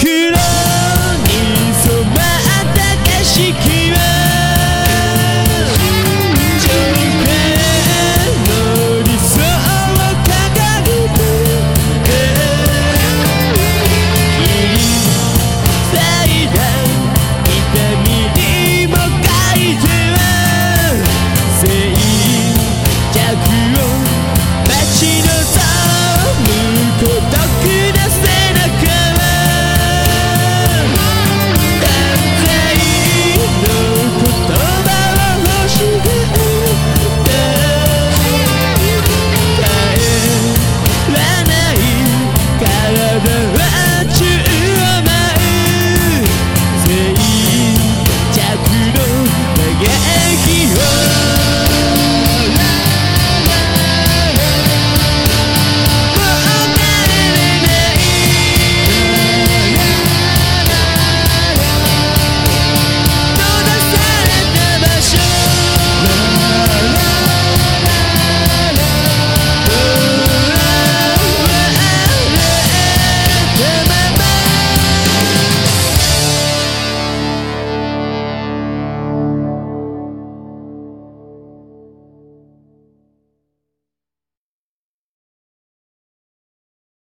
黒に染まった景色